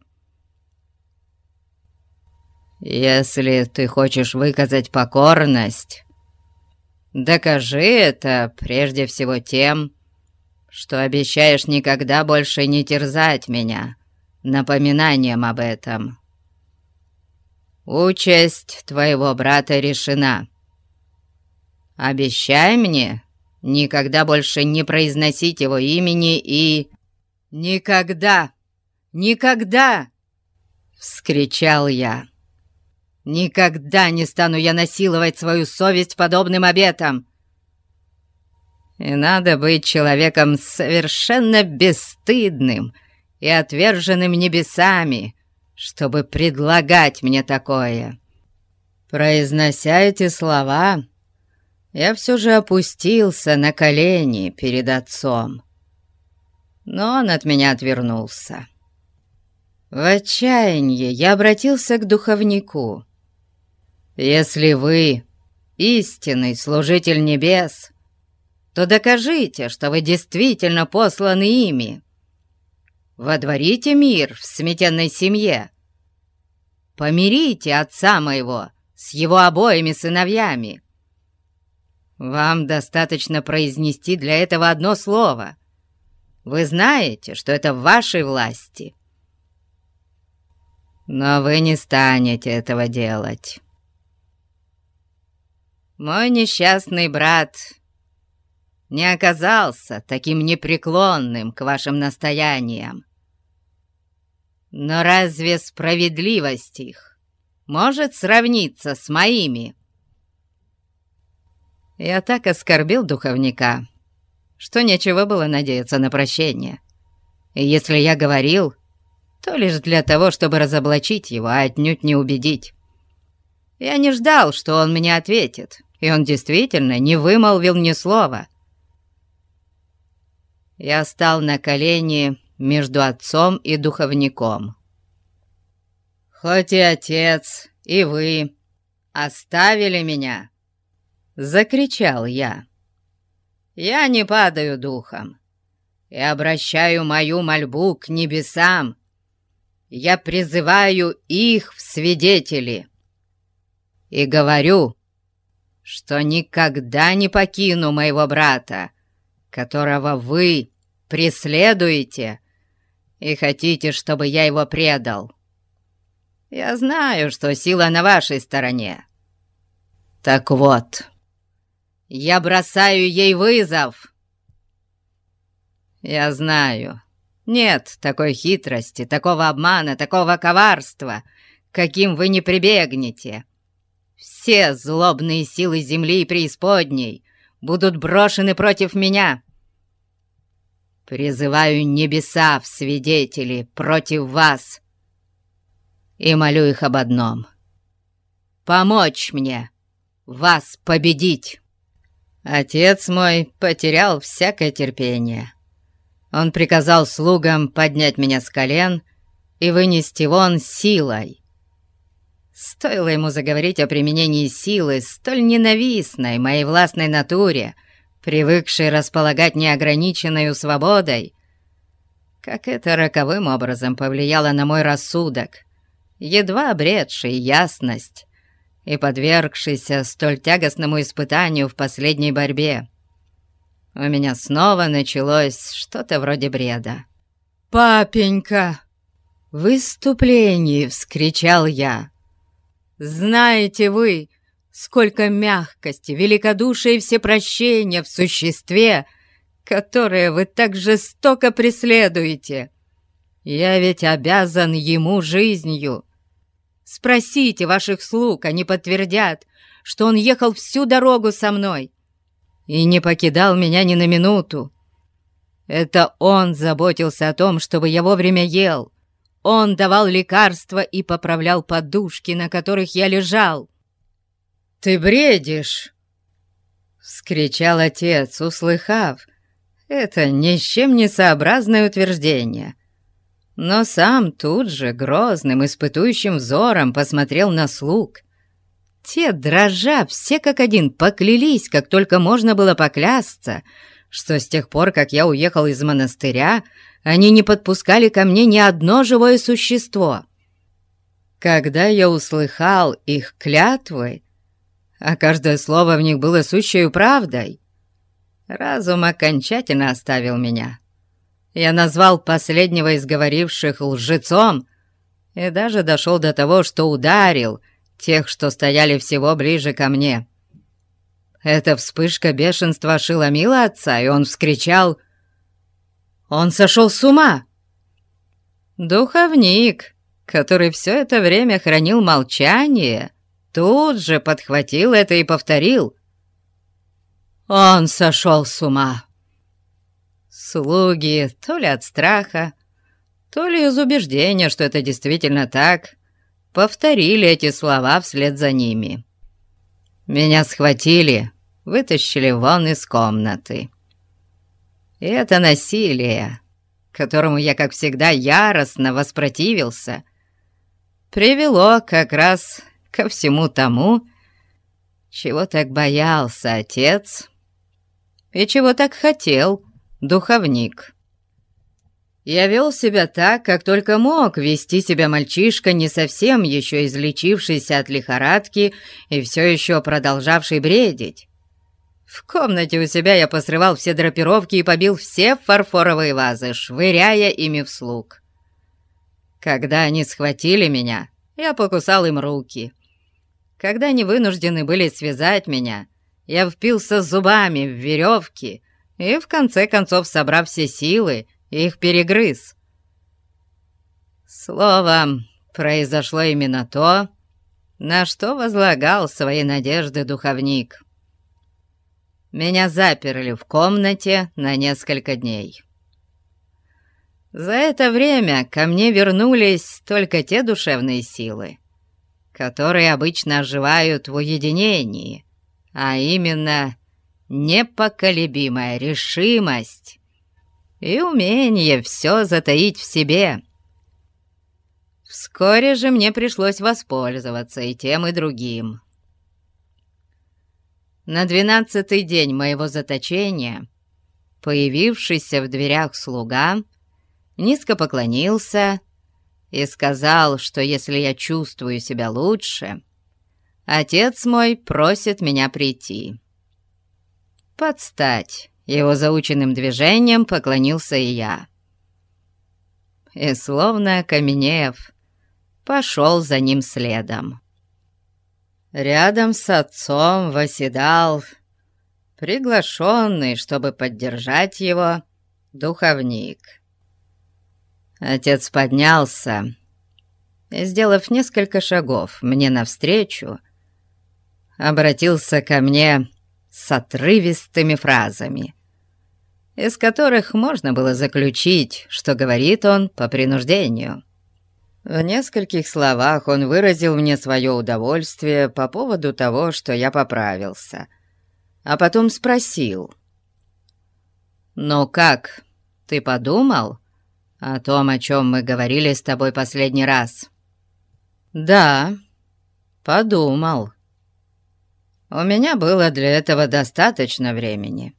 «Если ты хочешь выказать покорность, докажи это прежде всего тем, что обещаешь никогда больше не терзать меня» напоминанием об этом. Участь твоего брата решена. Обещай мне никогда больше не произносить его имени и... Никогда! Никогда! Вскричал я. Никогда не стану я насиловать свою совесть подобным обетом. И надо быть человеком совершенно бесстыдным, и отверженным небесами, чтобы предлагать мне такое. Произнося эти слова, я все же опустился на колени перед отцом. Но он от меня отвернулся. В отчаянии я обратился к духовнику. «Если вы истинный служитель небес, то докажите, что вы действительно посланы ими водворите мир в сметенной семье. Помирите отца моего с его обоими сыновьями. Вам достаточно произнести для этого одно слово. Вы знаете, что это в вашей власти. Но вы не станете этого делать. Мой несчастный брат не оказался таким непреклонным к вашим настояниям. Но разве справедливость их может сравниться с моими?» Я так оскорбил духовника, что нечего было надеяться на прощение. И если я говорил, то лишь для того, чтобы разоблачить его, а отнюдь не убедить. Я не ждал, что он мне ответит, и он действительно не вымолвил ни слова. Я стал на колени между отцом и духовником. «Хоть и отец, и вы оставили меня!» — закричал я. «Я не падаю духом и обращаю мою мольбу к небесам. Я призываю их в свидетели и говорю, что никогда не покину моего брата, которого вы преследуете и хотите, чтобы я его предал. Я знаю, что сила на вашей стороне. Так вот, я бросаю ей вызов. Я знаю, нет такой хитрости, такого обмана, такого коварства, каким вы не прибегнете. Все злобные силы земли и преисподней будут брошены против меня. Призываю небеса в свидетели против вас и молю их об одном — помочь мне вас победить. Отец мой потерял всякое терпение. Он приказал слугам поднять меня с колен и вынести вон силой. Стоило ему заговорить о применении силы, столь ненавистной моей властной натуре — привыкший располагать неограниченной свободой, как это роковым образом повлияло на мой рассудок, едва обретший ясность и подвергшийся столь тягостному испытанию в последней борьбе. У меня снова началось что-то вроде бреда. «Папенька!» В выступлении вскричал я. «Знаете вы, Сколько мягкости, великодушия и всепрощения в существе, которое вы так жестоко преследуете. Я ведь обязан ему жизнью. Спросите ваших слуг, они подтвердят, что он ехал всю дорогу со мной и не покидал меня ни на минуту. Это он заботился о том, чтобы я вовремя ел. Он давал лекарства и поправлял подушки, на которых я лежал. «Ты бредишь!» — вскричал отец, услыхав. Это ни с чем не сообразное утверждение. Но сам тут же грозным испытующим взором посмотрел на слуг. Те, дрожа, все как один поклялись, как только можно было поклясться, что с тех пор, как я уехал из монастыря, они не подпускали ко мне ни одно живое существо. Когда я услыхал их клятвы, а каждое слово в них было сущей правдой. Разум окончательно оставил меня. Я назвал последнего из говоривших лжецом и даже дошел до того, что ударил тех, что стояли всего ближе ко мне. Эта вспышка бешенства ошеломила отца, и он вскричал «Он сошел с ума!» Духовник, который все это время хранил молчание, — тут же подхватил это и повторил. Он сошел с ума. Слуги, то ли от страха, то ли из убеждения, что это действительно так, повторили эти слова вслед за ними. Меня схватили, вытащили вон из комнаты. Это насилие, которому я, как всегда, яростно воспротивился, привело как раз ко всему тому, чего так боялся отец и чего так хотел духовник. Я вел себя так, как только мог вести себя мальчишка, не совсем еще излечившийся от лихорадки и все еще продолжавший бредить. В комнате у себя я посрывал все драпировки и побил все фарфоровые вазы, швыряя ими в слуг. Когда они схватили меня, я покусал им руки. Когда они вынуждены были связать меня, я впился зубами в веревки и, в конце концов, собрав все силы, их перегрыз. Словом, произошло именно то, на что возлагал свои надежды духовник. Меня заперли в комнате на несколько дней. За это время ко мне вернулись только те душевные силы, которые обычно оживают в уединении, а именно непоколебимая решимость и умение все затаить в себе. Вскоре же мне пришлось воспользоваться и тем, и другим. На двенадцатый день моего заточения появившийся в дверях слуга низко поклонился и сказал, что если я чувствую себя лучше, отец мой просит меня прийти. Подстать его заученным движением поклонился и я. И, словно окаменев, пошел за ним следом. Рядом с отцом восседал приглашенный, чтобы поддержать его, духовник. Отец поднялся и, сделав несколько шагов мне навстречу, обратился ко мне с отрывистыми фразами, из которых можно было заключить, что говорит он по принуждению. В нескольких словах он выразил мне свое удовольствие по поводу того, что я поправился, а потом спросил. «Ну как, ты подумал о том, о чем мы говорили с тобой последний раз?» «Да, подумал», у меня было для этого достаточно времени.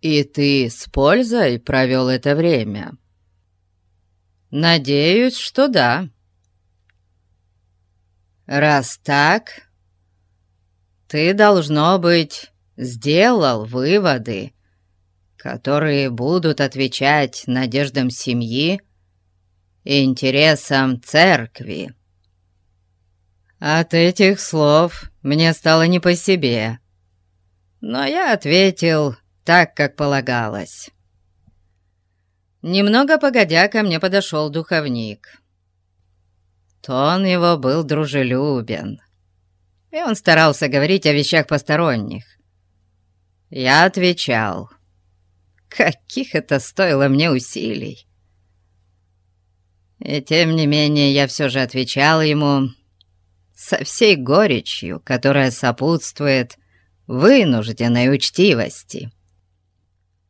И ты с пользой провел это время? Надеюсь, что да. Раз так, ты, должно быть, сделал выводы, которые будут отвечать надеждам семьи и интересам церкви. От этих слов мне стало не по себе, но я ответил так, как полагалось. Немного погодя, ко мне подошел духовник. Тон его был дружелюбен, и он старался говорить о вещах посторонних. Я отвечал, каких это стоило мне усилий. И тем не менее я все же отвечал ему со всей горечью, которая сопутствует вынужденной учтивости.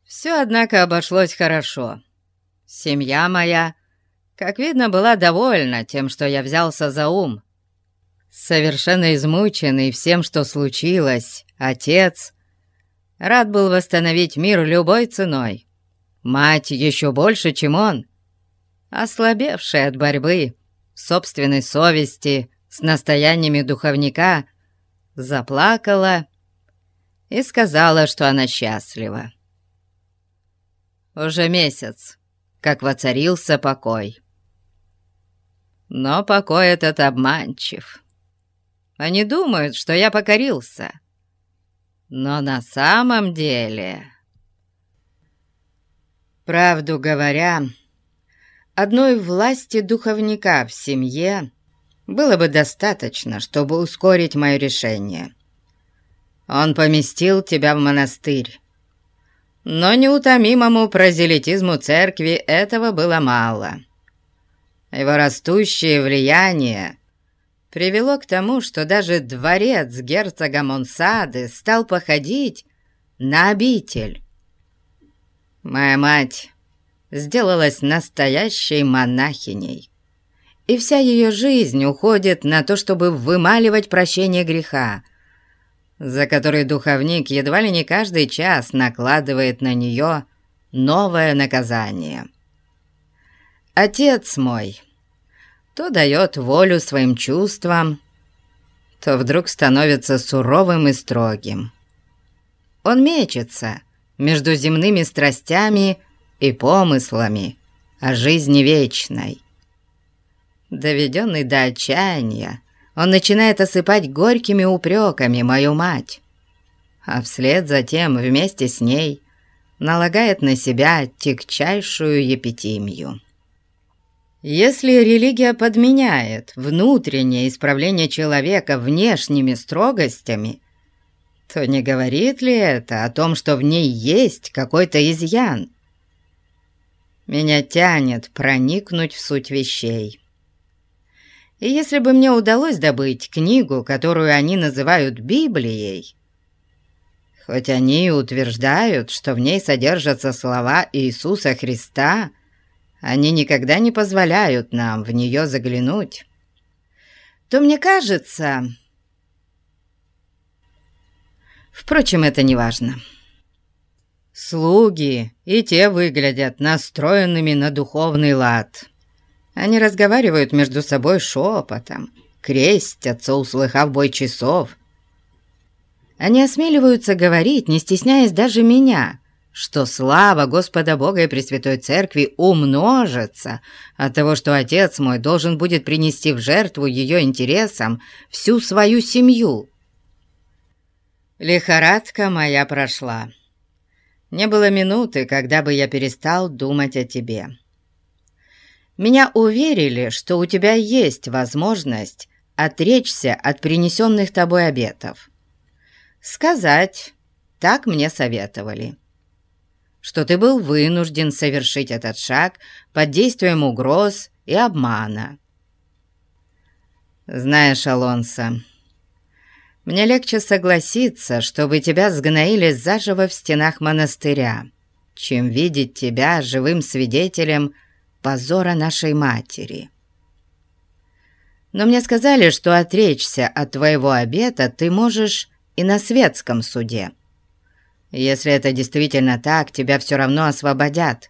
Все, однако, обошлось хорошо. Семья моя, как видно, была довольна тем, что я взялся за ум. Совершенно измученный всем, что случилось, отец рад был восстановить мир любой ценой. Мать еще больше, чем он, ослабевшая от борьбы, собственной совести, с настояниями духовника, заплакала и сказала, что она счастлива. Уже месяц, как воцарился покой. Но покой этот обманчив. Они думают, что я покорился. Но на самом деле... Правду говоря, одной власти духовника в семье было бы достаточно, чтобы ускорить мое решение. Он поместил тебя в монастырь. Но неутомимому прозелитизму церкви этого было мало. Его растущее влияние привело к тому, что даже дворец герцога Монсады стал походить на обитель. Моя мать сделалась настоящей монахиней и вся ее жизнь уходит на то, чтобы вымаливать прощение греха, за который духовник едва ли не каждый час накладывает на нее новое наказание. Отец мой то дает волю своим чувствам, то вдруг становится суровым и строгим. Он мечется между земными страстями и помыслами о жизни вечной. Доведенный до отчаяния, он начинает осыпать горькими упреками мою мать, а вслед за тем вместе с ней налагает на себя тягчайшую епитимию. Если религия подменяет внутреннее исправление человека внешними строгостями, то не говорит ли это о том, что в ней есть какой-то изъян? Меня тянет проникнуть в суть вещей. И если бы мне удалось добыть книгу, которую они называют Библией, хоть они и утверждают, что в ней содержатся слова Иисуса Христа, они никогда не позволяют нам в нее заглянуть, то мне кажется... Впрочем, это не важно. Слуги и те выглядят настроенными на духовный лад. Они разговаривают между собой шепотом, крестятся, услыхав бой часов. Они осмеливаются говорить, не стесняясь даже меня, что слава Господа Бога и Пресвятой Церкви умножится от того, что отец мой должен будет принести в жертву ее интересам всю свою семью. Лихорадка моя прошла. Не было минуты, когда бы я перестал думать о тебе. Меня уверили, что у тебя есть возможность отречься от принесенных тобой обетов. Сказать, так мне советовали, что ты был вынужден совершить этот шаг под действием угроз и обмана. Знаешь, Алонсо, мне легче согласиться, чтобы тебя сгноили заживо в стенах монастыря, чем видеть тебя живым свидетелем позора нашей матери. Но мне сказали, что отречься от твоего обета ты можешь и на светском суде. Если это действительно так, тебя все равно освободят,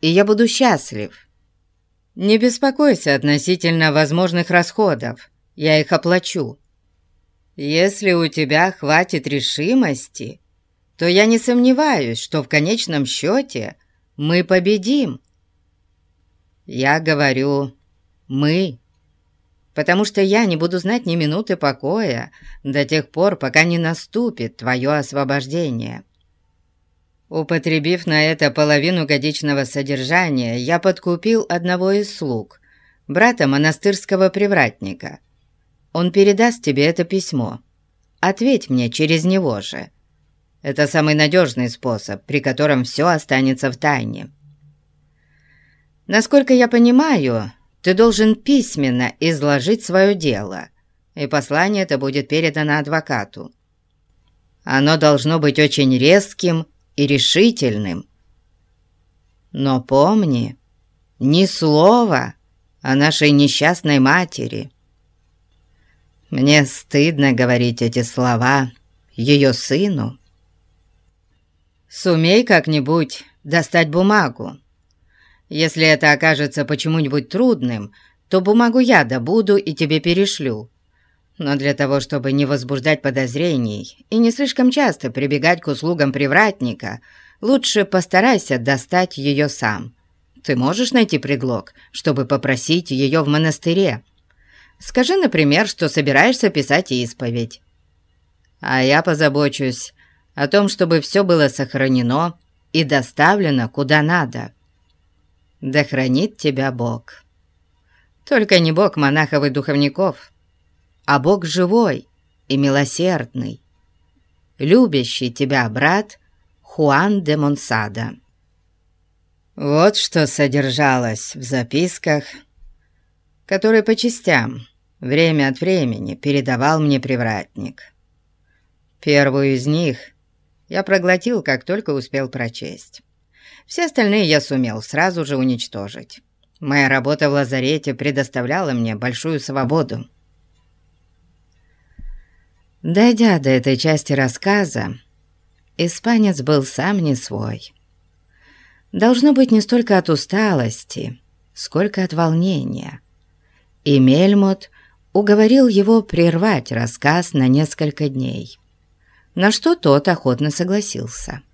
и я буду счастлив. Не беспокойся относительно возможных расходов, я их оплачу. Если у тебя хватит решимости, то я не сомневаюсь, что в конечном счете мы победим. Я говорю «мы», потому что я не буду знать ни минуты покоя до тех пор, пока не наступит твое освобождение. Употребив на это половину годичного содержания, я подкупил одного из слуг, брата монастырского привратника. Он передаст тебе это письмо. Ответь мне через него же. Это самый надежный способ, при котором все останется в тайне. Насколько я понимаю, ты должен письменно изложить свое дело, и послание это будет передано адвокату. Оно должно быть очень резким и решительным. Но помни, ни слова о нашей несчастной матери. Мне стыдно говорить эти слова ее сыну. Сумей как-нибудь достать бумагу. Если это окажется почему-нибудь трудным, то бумагу я добуду и тебе перешлю. Но для того, чтобы не возбуждать подозрений и не слишком часто прибегать к услугам привратника, лучше постарайся достать ее сам. Ты можешь найти предлог, чтобы попросить ее в монастыре. Скажи, например, что собираешься писать исповедь. А я позабочусь о том, чтобы все было сохранено и доставлено куда надо. Да хранит тебя Бог. Только не Бог монахов и духовников, а Бог живой и милосердный, любящий тебя брат Хуан де Монсада. Вот что содержалось в записках, которые по частям, время от времени, передавал мне привратник. Первую из них я проглотил, как только успел прочесть. Все остальные я сумел сразу же уничтожить. Моя работа в лазарете предоставляла мне большую свободу. Дойдя до этой части рассказа, испанец был сам не свой. Должно быть не столько от усталости, сколько от волнения. И Мельмот уговорил его прервать рассказ на несколько дней, на что тот охотно согласился.